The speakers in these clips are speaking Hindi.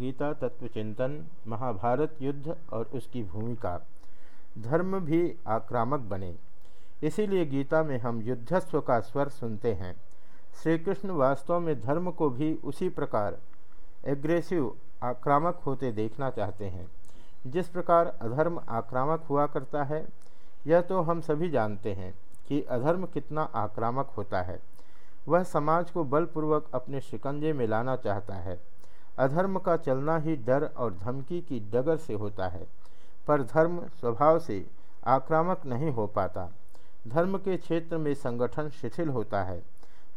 गीता तत्व चिंतन, महाभारत युद्ध और उसकी भूमिका। धर्म भी आक्रामक बने। इसीलिए गीता में हम युद्धस्व का स्वर सुनते हैं। श्री कृष्ण वास्तव में धर्म को भी उसी प्रकार एग्रेसिव आक्रामक होते देखना चाहते हैं। जिस प्रकार अधर्म आक्रामक हुआ करता है, यह तो हम सभी जानते हैं कि अधर्म कितना आक्रामक होता है। वह समाज को बलपूर्वक अपने शिकंजे में लाना चाहता है। अधर्म का चलना ही डर और धमकी की डगर से होता है, पर धर्म स्वभाव से आक्रामक नहीं हो पाता। धर्म के क्षेत्र में संगठन शिथिल होता है।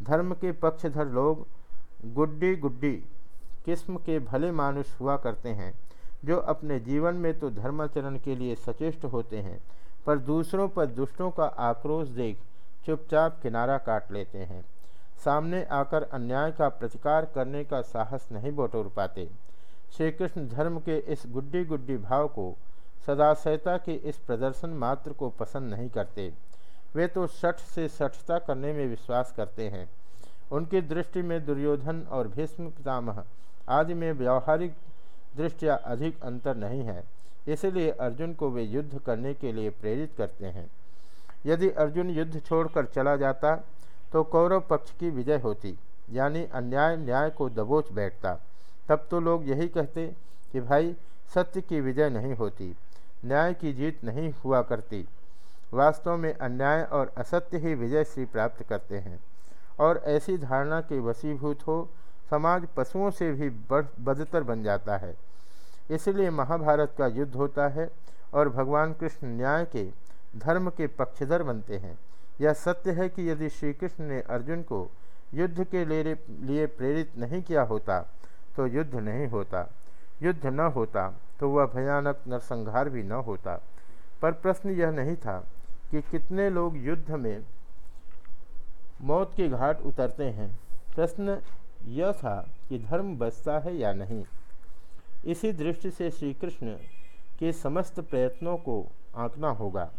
धर्म के पक्षधर लोग गुड्डी गुड्डी किस्म के भले मानुष हुआ करते हैं, जो अपने जीवन में तो धर्माचरण के लिए सचेष्ट होते हैं, पर दूसरों पर दुष्टों का आक्रोश देख चुपचाप किनारा काट लेते हैं। सामने आकर अन्याय का प्रतिकार करने का साहस नहीं बटोर पाते। श्री कृष्ण धर्म के इस गुड्डी गुड्डी भाव को सदाशयता के इस प्रदर्शन मात्र को पसंद नहीं करते। वे तो सठ से सठता करने में विश्वास करते हैं। उनकी दृष्टि में दुर्योधन और भीष्म, पितामह आदि में व्यवहारिक दृष्टिया अधिक अंतर नहीं है। इसलिए अर्जुन को वे युद्ध करने के लिए प्रेरित करते हैं। यदि अर्जुन युद्ध छोड़कर चला जाता तो कौरव पक्ष की विजय होती, यानी अन्याय न्याय को दबोच बैठता। तब तो लोग यही कहते कि भाई, सत्य की विजय नहीं होती, न्याय की जीत नहीं हुआ करती। वास्तव में अन्याय और असत्य ही विजय श्री प्राप्त करते हैं। और ऐसी धारणा के वसीभूत हो, समाज पशुओं से भी बढ़, बदतर बन जाता है। इसलिए महाभारत का युद्ध होता है और भगवान कृष्ण न्याय के, धर्म के पक्षधर बनते हैं। यह सत्य है कि यदि श्री कृष्ण ने अर्जुन को युद्ध के लिए प्रेरित नहीं किया होता तो युद्ध नहीं होता। युद्ध न होता तो वह भयानक नरसंहार भी न होता। पर प्रश्न यह नहीं था कि कितने लोग युद्ध में मौत के घाट उतरते हैं। प्रश्न यह था कि धर्म बचता है या नहीं। इसी दृष्टि से श्री कृष्ण के समस्त प्रयत्नों को आंकना होगा।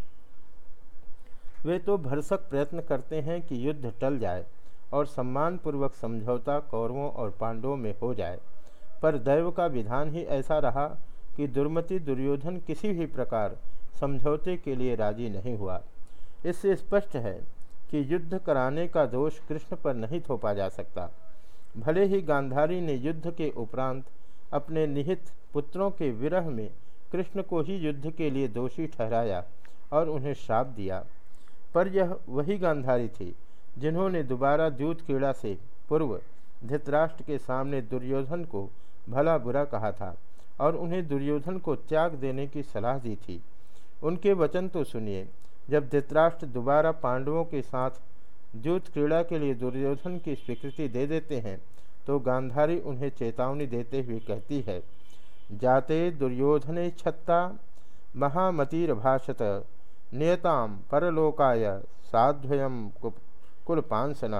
वे तो भरसक प्रयत्न करते हैं कि युद्ध टल जाए और सम्मानपूर्वक समझौता कौरवों और पांडवों में हो जाए। पर दैव का विधान ही ऐसा रहा कि दुर्मति दुर्योधन किसी भी प्रकार समझौते के लिए राज़ी नहीं हुआ। इससे स्पष्ट है कि युद्ध कराने का दोष कृष्ण पर नहीं थोपा जा सकता। भले ही गांधारी ने युद्ध के उपरांत अपने निहित पुत्रों के विरह में कृष्ण को ही युद्ध के लिए दोषी ठहराया और उन्हें श्राप दिया। पर यह वही गांधारी थी जिन्होंने दोबारा जूत क्रीड़ा से पूर्व धृतराष्ट्र के सामने दुर्योधन को भला बुरा कहा था और उन्हें दुर्योधन को त्याग देने की सलाह दी थी। उनके वचन तो सुनिए, जब धृतराष्ट्र दोबारा पांडवों के साथ जूत क्रीड़ा के लिए दुर्योधन की स्वीकृति दे देते हैं तो गांधारी उन्हें चेतावनी देते हुए कहती है, जाते दुर्योधने छत्ता, महामतिर्भाषत। नियताम परलोकाय साध्वयम कुलपांसन।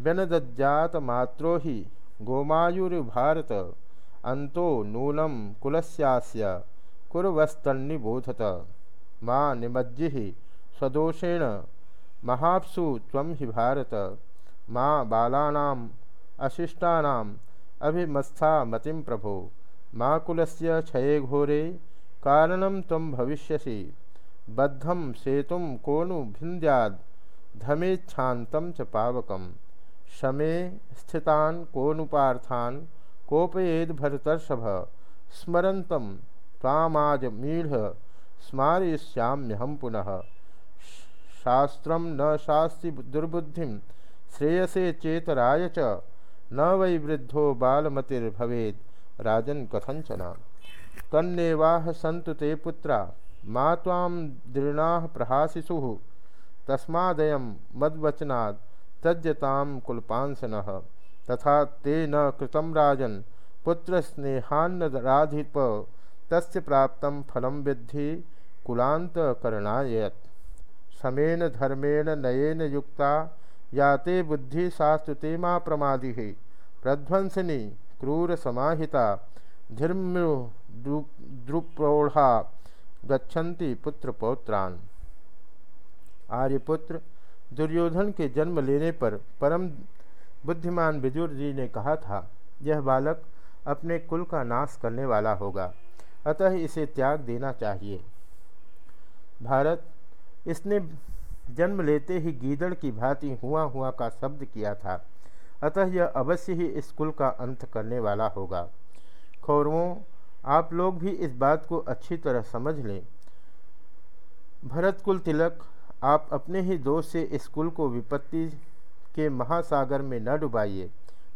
व्यनदज्जात मात्रो ही गोमायुर्भारत, अंतो नूनम कुलस्यास्य कुरवस्तन्निबोधत। माँ निमज्जि स्वदोषेण, महाप्सु तम हि भारत। माँ बालानाम अशिष्टानाम अभिमस्था मतिम प्रभो। माँ कुलस्य क्षये घोरे कारणम तम भविष्यसि। बद्धम सेतुम कोनु भिंद्याद धमेच्छातम च पावकम। शमे स्थितान कोनुपार्थान कोपयेद भरतर्षभ स्मरतम तामाज मीढ़ स्मारयिष्याम्यहम पुनः। शास्त्र न शास्ति दुर्बुद्धि, श्रेयसे चेतराय च। न वै वृद्धो बालमतिर्भवेद। राजन कथंचना तन्नेवाह सन्तु ते पुत्रा। मा तां दृढ़ा प्रहासिषु। तस्मादय मद्वचना त्यजतां कुलपांसन। तथा ते न कृतं राजन प्राप्तं फलं विद्धि कुलान्तकरणायत्। समेन धर्मेण नयेन युक्ता शास्त्र ते प्रमादि। प्रध्वंसनी क्रूर समाहिता धर्म्यु द्रुप्रौढ़ा गच्छन्ति पुत्र पौत्रान। आर्यपुत्र, दुर्योधन के जन्म लेने पर परम बुद्धिमान बिजुर जी ने कहा था, यह बालक अपने कुल का नाश करने वाला होगा, अतः इसे त्याग देना चाहिए। भारत, इसने जन्म लेते ही गीदड़ की भांति हुआ हुआ का शब्द किया था, अतः यह अवश्य ही इस कुल का अंत करने वाला होगा। कौरवों आप लोग भी इस बात को अच्छी तरह समझ लें। भरत कुल तिलक, आप अपने ही दोष से इस कुल को विपत्ति के महासागर में न डुबाइए।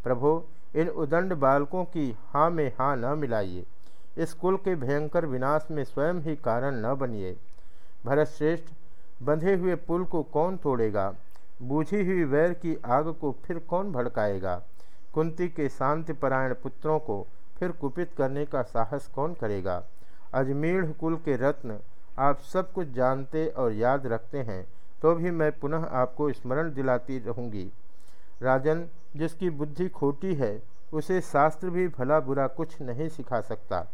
प्रभो, इन उदंड बालकों की हाँ में हाँ न मिलाइए। इस कुल के भयंकर विनाश में स्वयं ही कारण न बनिए। भरत श्रेष्ठ बंधे हुए पुल को कौन तोड़ेगा? बूझी हुई वैर की आग को फिर कौन भड़काएगा? कुंती के शांतिपरायण पुत्रों को फिर कुपित करने का साहस कौन करेगा? अजमेर कुल के रत्न, आप सब कुछ जानते और याद रखते हैं तो भी मैं पुनः आपको स्मरण दिलाती रहूँगी। राजन, जिसकी बुद्धि खोटी है, उसे शास्त्र भी भला बुरा कुछ नहीं सिखा सकता।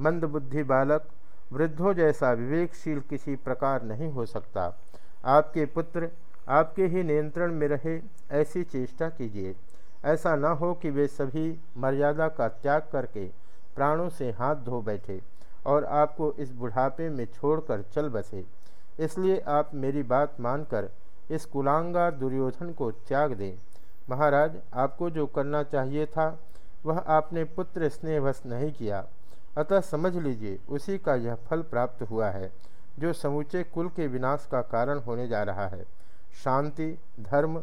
मंद बुद्धि बालक, वृद्धों जैसा विवेकशील किसी प्रकार नहीं हो सकता। आपके पुत्र, आपके ही नियंत्रण में रहे, ऐसी चेष्टा कीजिए। ऐसा न हो कि वे सभी मर्यादा का त्याग करके प्राणों से हाथ धो बैठे और आपको इस बुढ़ापे में छोड़कर चल बसे। इसलिए आप मेरी बात मानकर इस कुलांगा दुर्योधन को त्याग दें। महाराज, आपको जो करना चाहिए था, वह आपने पुत्र स्नेहवश नहीं किया। अतः समझ लीजिए, उसी का यह फल प्राप्त हुआ है, जो समूचे कुल के विनाश का कारण होने जा रहा है। शांति, धर्म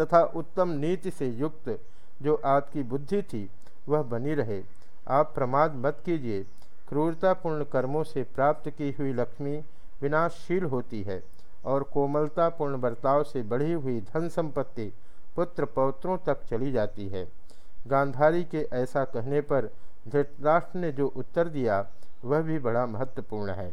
तथा उत्तम नीति से युक्त जो आपकी बुद्धि थी, वह बनी रहे। आप प्रमाद मत कीजिए। क्रूरतापूर्ण कर्मों से प्राप्त की हुई लक्ष्मी विनाशशील होती है और कोमलतापूर्ण बर्ताव से बढ़ी हुई धन संपत्ति पुत्र पौत्रों तक चली जाती है। गांधारी के ऐसा कहने पर धृतराष्ट्र ने जो उत्तर दिया, वह भी बड़ा महत्वपूर्ण है।